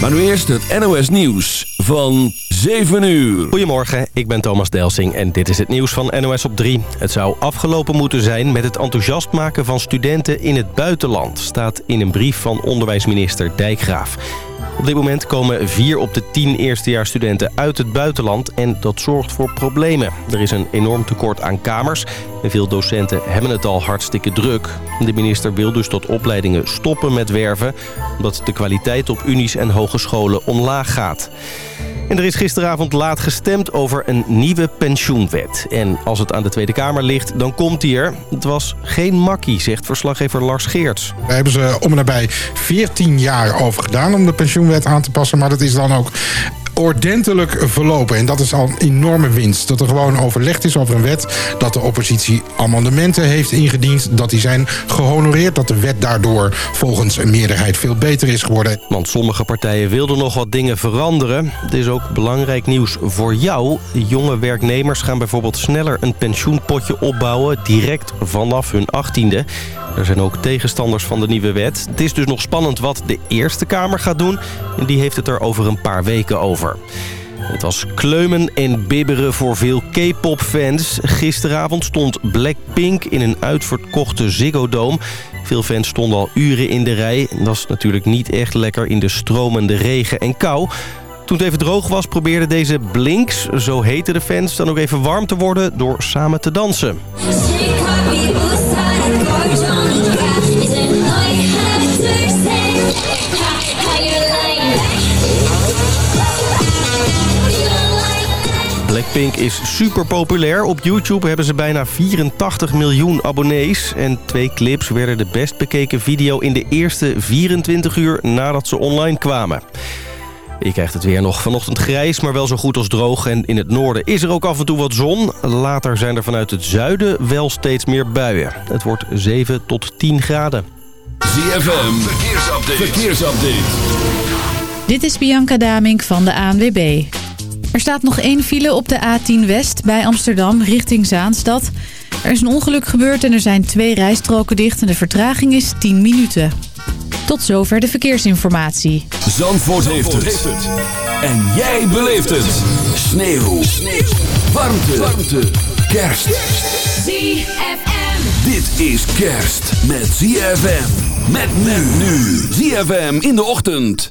Maar nu eerst het NOS Nieuws van 7 uur. Goedemorgen, ik ben Thomas Delsing en dit is het nieuws van NOS op 3. Het zou afgelopen moeten zijn met het enthousiast maken van studenten in het buitenland... staat in een brief van onderwijsminister Dijkgraaf. Op dit moment komen vier op de tien eerstejaarsstudenten uit het buitenland en dat zorgt voor problemen. Er is een enorm tekort aan kamers en veel docenten hebben het al hartstikke druk. De minister wil dus dat opleidingen stoppen met werven... omdat de kwaliteit op unies en hogescholen omlaag gaat. En er is gisteravond laat gestemd over een nieuwe pensioenwet. En als het aan de Tweede Kamer ligt, dan komt die er. Het was geen makkie, zegt verslaggever Lars Geerts. Daar hebben ze om en nabij 14 jaar over gedaan om de pensioenwet aan te passen. Maar dat is dan ook ordentelijk verlopen. En dat is al een enorme winst. Dat er gewoon overlegd is over een wet. Dat de oppositie amendementen heeft ingediend. Dat die zijn gehonoreerd. Dat de wet daardoor volgens een meerderheid veel beter is geworden. Want sommige partijen wilden nog wat dingen veranderen. Het is ook belangrijk nieuws voor jou. Jonge werknemers gaan bijvoorbeeld sneller een pensioenpotje opbouwen... direct vanaf hun achttiende. Er zijn ook tegenstanders van de nieuwe wet. Het is dus nog spannend wat de Eerste Kamer gaat doen. En die heeft het er over een paar weken over. Het was kleumen en bibberen voor veel K-pop-fans. Gisteravond stond Blackpink in een uitverkochte Ziggo Dome. Veel fans stonden al uren in de rij. Dat is natuurlijk niet echt lekker in de stromende regen en kou. Toen het even droog was, probeerden deze Blinks, zo heten de fans... dan ook even warm te worden door samen te dansen. Blackpink is super populair. Op YouTube hebben ze bijna 84 miljoen abonnees. En twee clips werden de best bekeken video in de eerste 24 uur nadat ze online kwamen. Je krijgt het weer nog vanochtend grijs, maar wel zo goed als droog. En in het noorden is er ook af en toe wat zon. Later zijn er vanuit het zuiden wel steeds meer buien. Het wordt 7 tot 10 graden. ZFM, verkeersupdate. verkeersupdate. Dit is Bianca Damink van de ANWB. Er staat nog één file op de A10 West bij Amsterdam richting Zaanstad. Er is een ongeluk gebeurd en er zijn twee rijstroken dicht en de vertraging is 10 minuten. Tot zover de verkeersinformatie. Zandvoort, heeft, het. En jij beleeft het. Sneeuw. Sneeuw. Warmte. Warmte. Kerst. ZFM. Dit is kerst met ZFM. Met men nu. ZFM in de ochtend.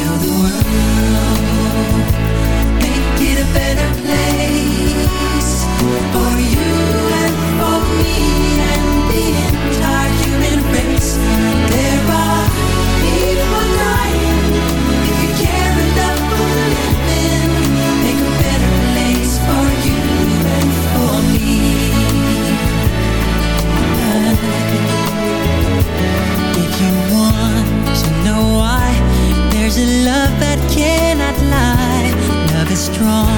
heal the world, make it a better place. strong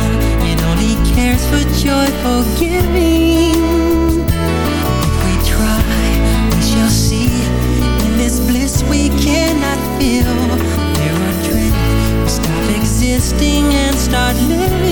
and only cares for joyful giving. If we try, we shall see in this bliss we cannot feel. There are dreams, stop existing and start living.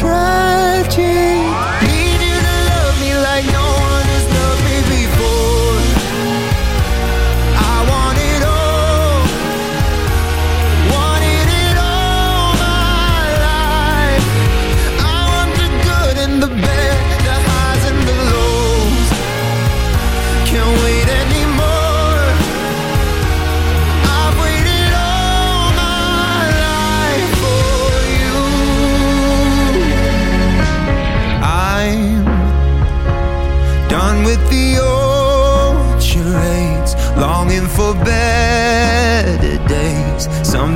Tragedy.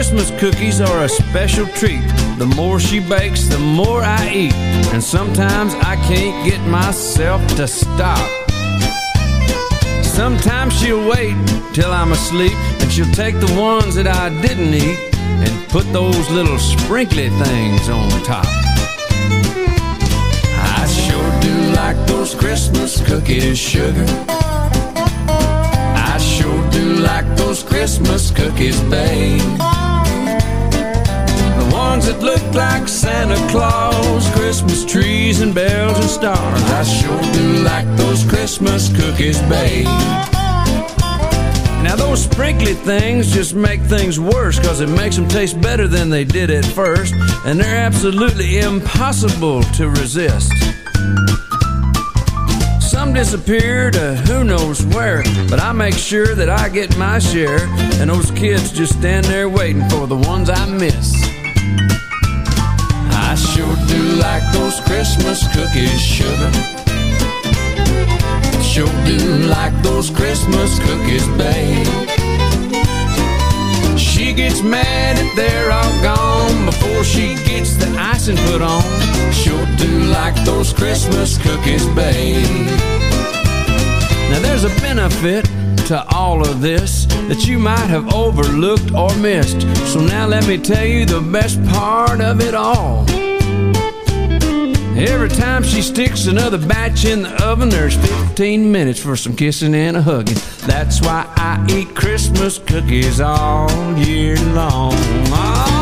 Christmas cookies are a special treat. The more she bakes, the more I eat. And sometimes I can't get myself to stop. Sometimes she'll wait till I'm asleep and she'll take the ones that I didn't eat and put those little sprinkly things on top. I sure do like those Christmas cookies, sugar. I sure do like those Christmas cookies, babe. Ones that look like Santa Claus, Christmas trees and bells and stars. I sure do like those Christmas cookies, babe. Now those sprinkly things just make things worse Cause it makes them taste better than they did at first. And they're absolutely impossible to resist. Some disappear to who knows where But I make sure that I get my share. And those kids just stand there waiting for the ones I miss I sure do like those Christmas cookies, sugar Sure do like those Christmas cookies, babe. She gets mad if they're all gone before she gets the icing put on. Sure do like those Christmas cookies, babe. Now there's a benefit to all of this that you might have overlooked or missed. So now let me tell you the best part of it all. Every time she sticks another batch in the oven, there's 15 minutes for some kissing and a hugging. That's why I eat Christmas cookies all year long. Oh,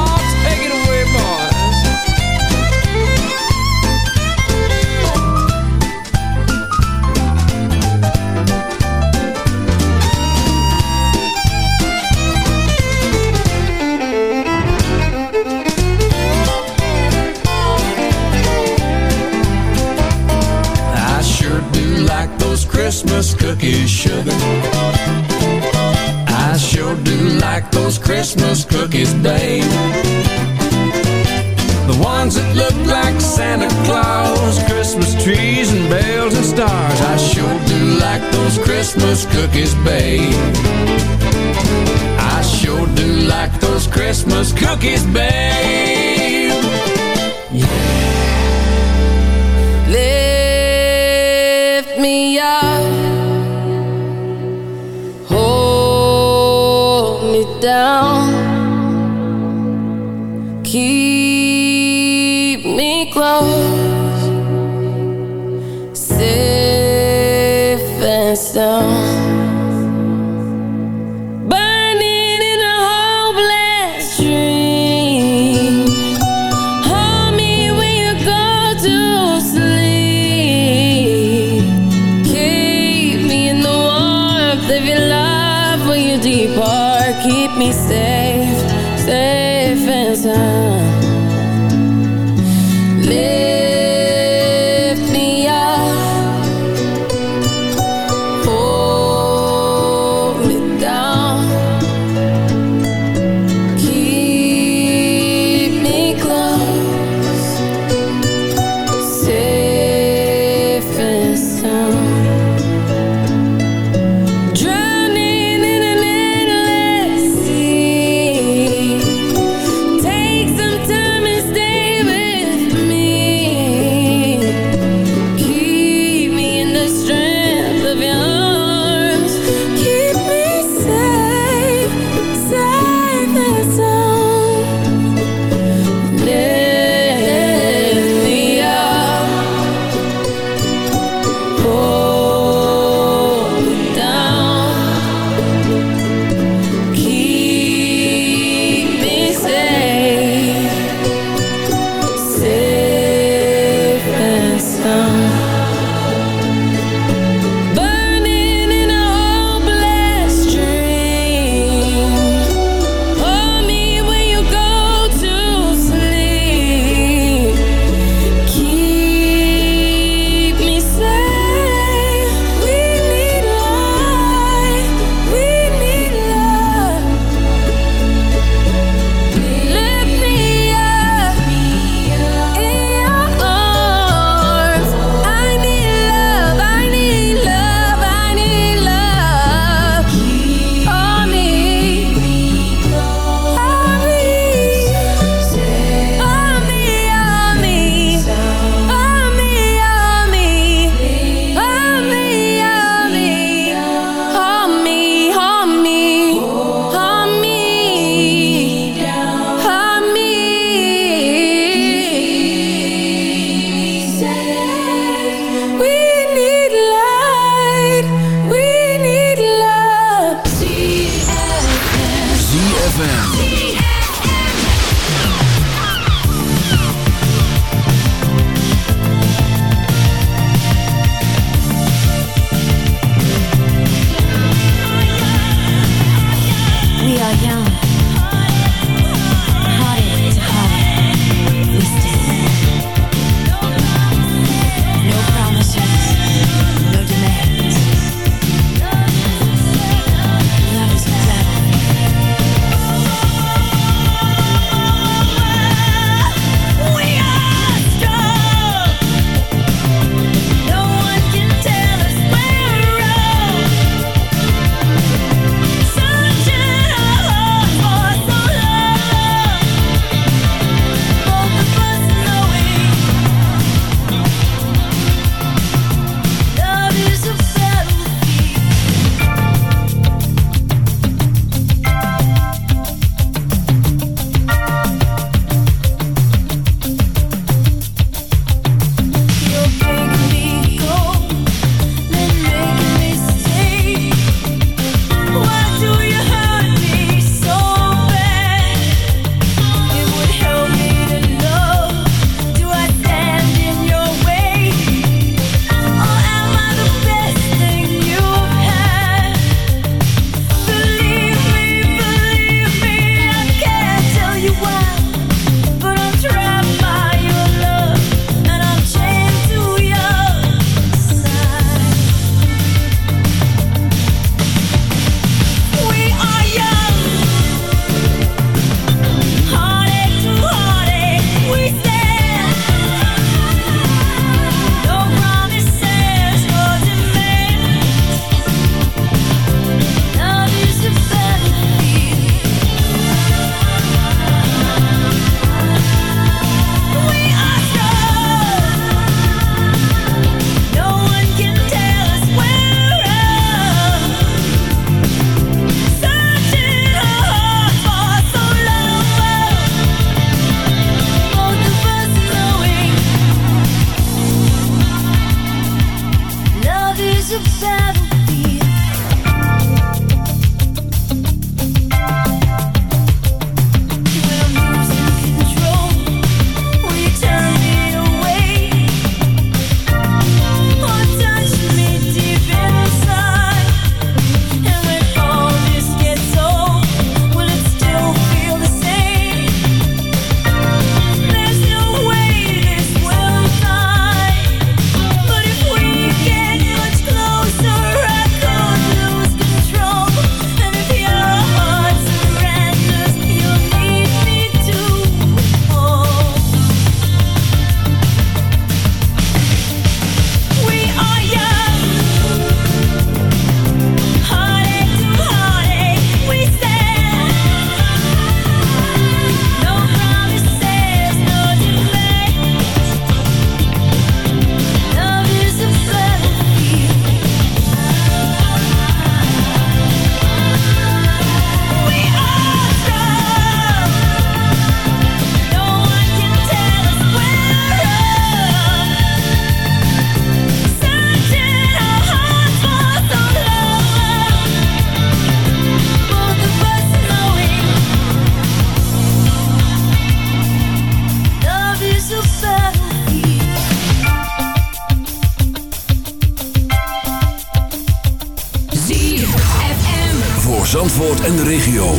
Zandvoort en de regio.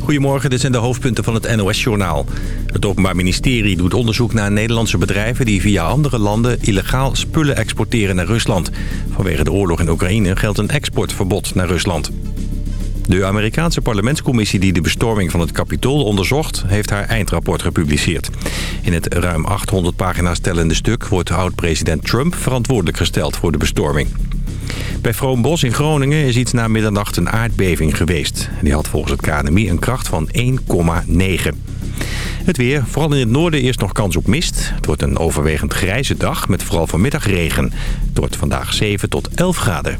Goedemorgen, dit zijn de hoofdpunten van het NOS-journaal. Het Openbaar Ministerie doet onderzoek naar Nederlandse bedrijven... die via andere landen illegaal spullen exporteren naar Rusland. Vanwege de oorlog in Oekraïne geldt een exportverbod naar Rusland. De Amerikaanse parlementscommissie die de bestorming van het Capitool onderzocht... heeft haar eindrapport gepubliceerd. In het ruim 800 pagina's tellende stuk wordt oud-president Trump verantwoordelijk gesteld voor de bestorming. Bij Vroombos in Groningen is iets na middernacht een aardbeving geweest. Die had volgens het KNMI een kracht van 1,9. Het weer, vooral in het noorden eerst nog kans op mist. Het wordt een overwegend grijze dag met vooral vanmiddag regen. Het wordt vandaag 7 tot 11 graden.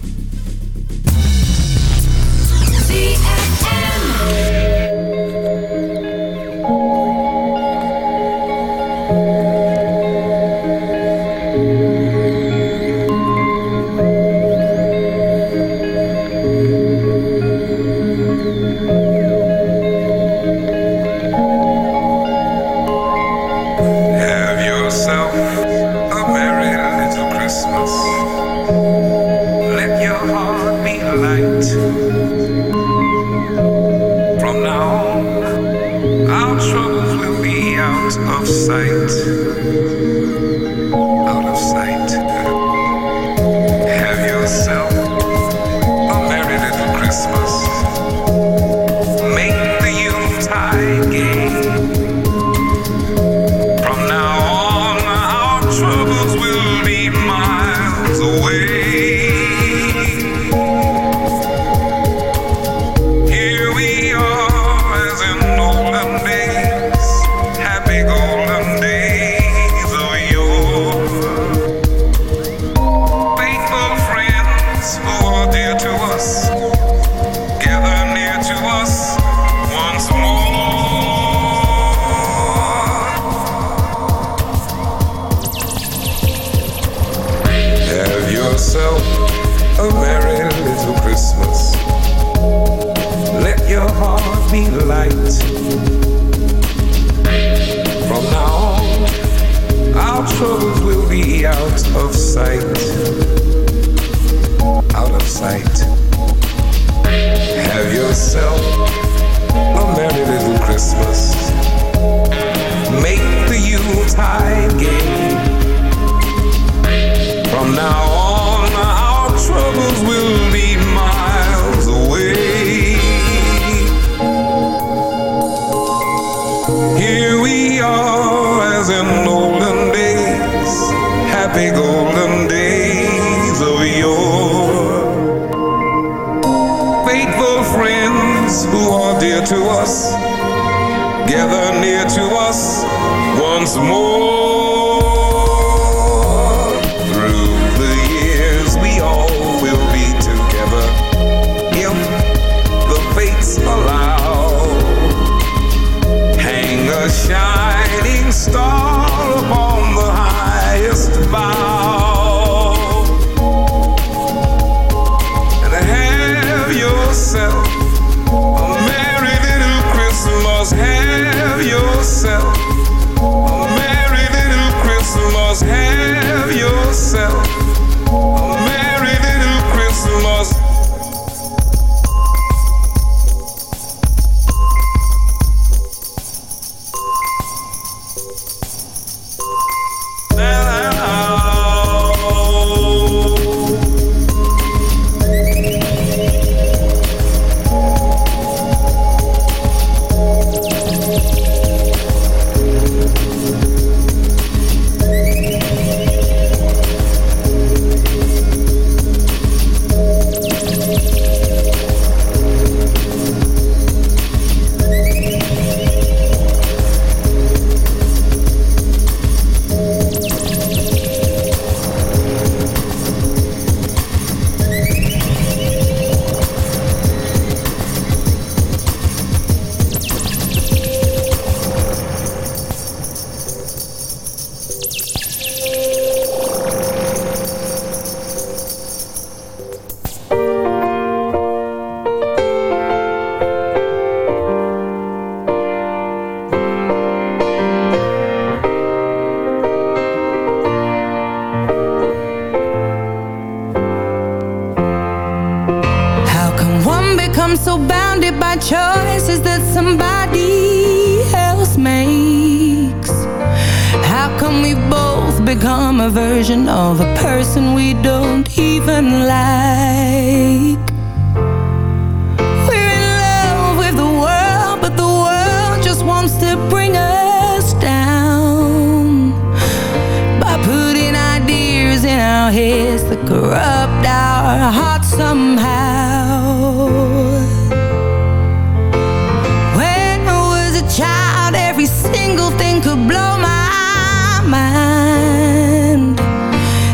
Could blow my mind,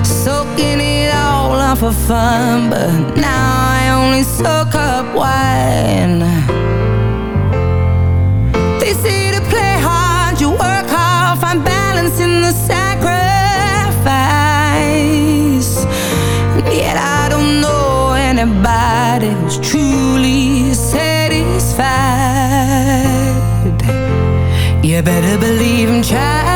soaking it all up for fun, but now I only soak up wine. They say to play hard, you work hard, find balance in the sacrifice. Yet I don't know anybody who's truly satisfied you better believe I'm trying.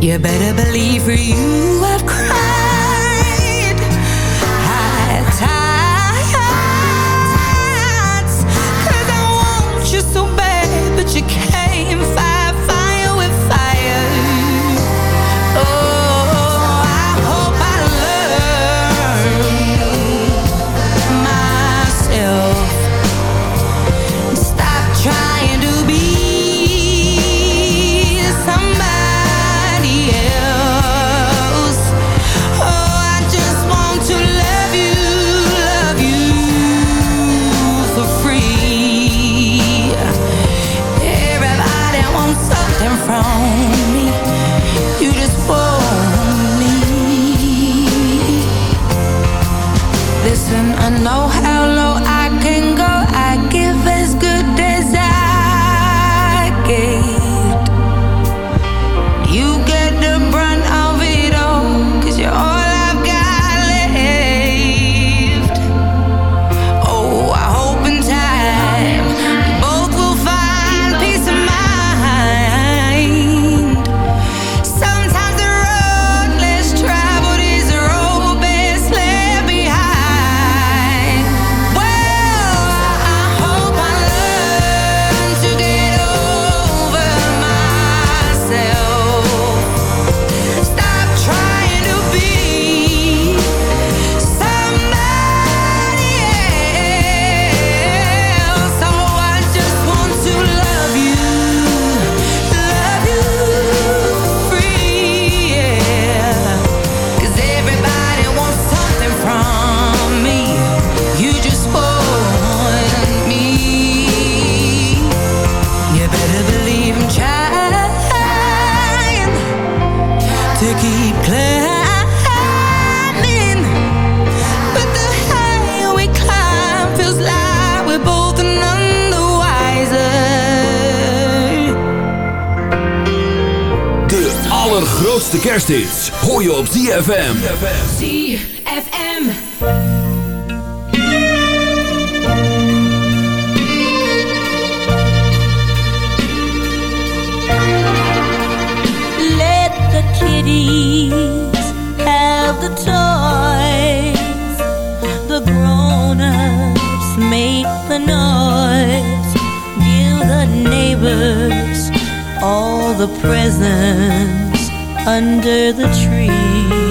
You better believe for you. grootste kersthits hoor je op ZFM. ZFM. Let the kiddies have the toys. The grown-ups make the noise. Give the neighbors all the presents under the tree.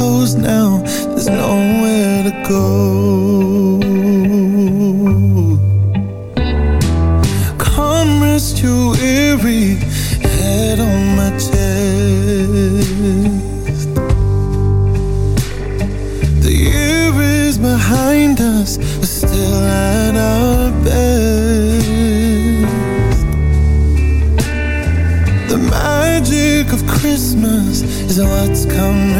toes now. There's nowhere to go. Come rest your weary head on my chest. The year is behind us We're still at our best. The magic of Christmas is what's coming.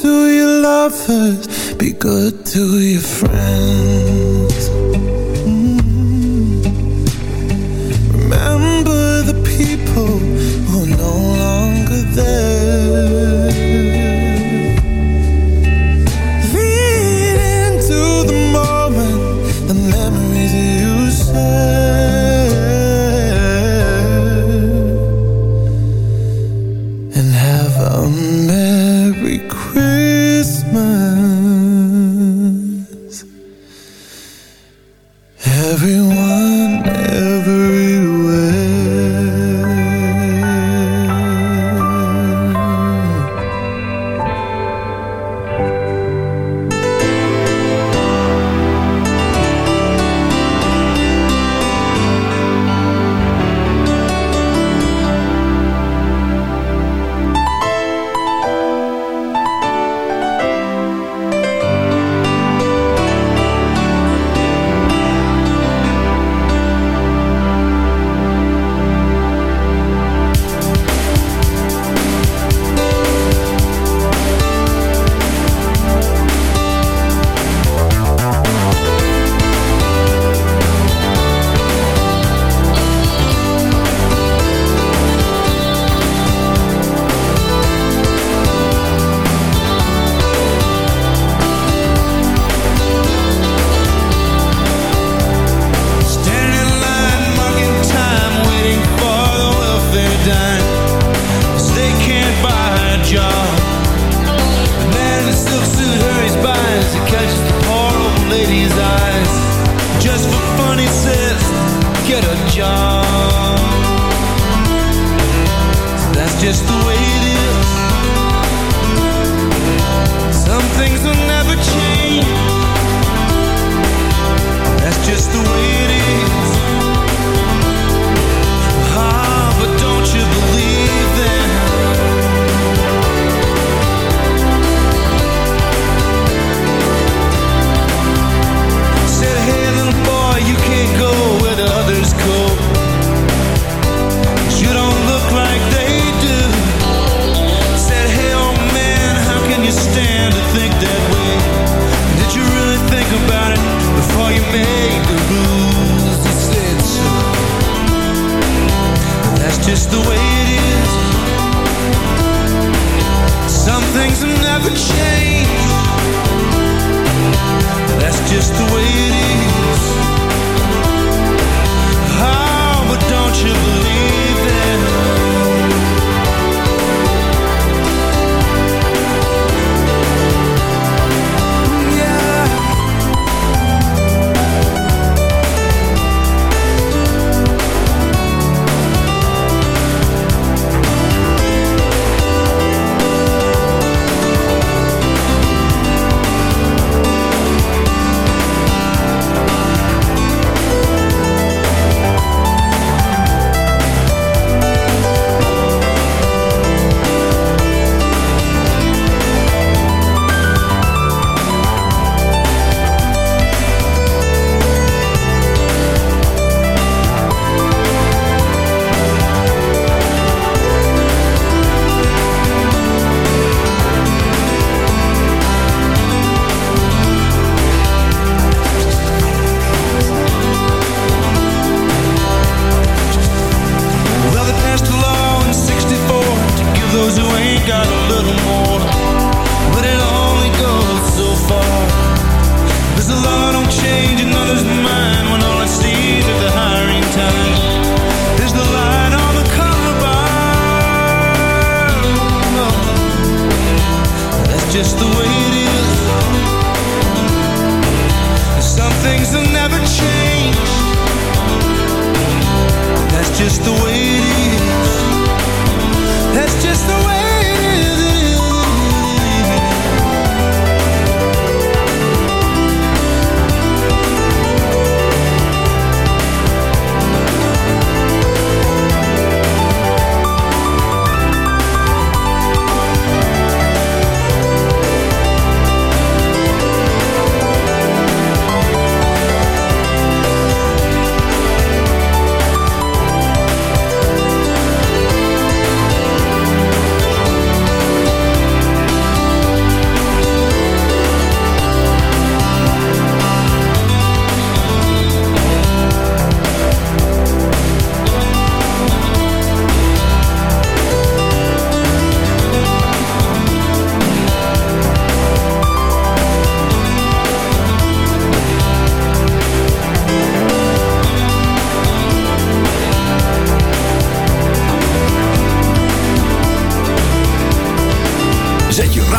to your lovers, be good to your friends.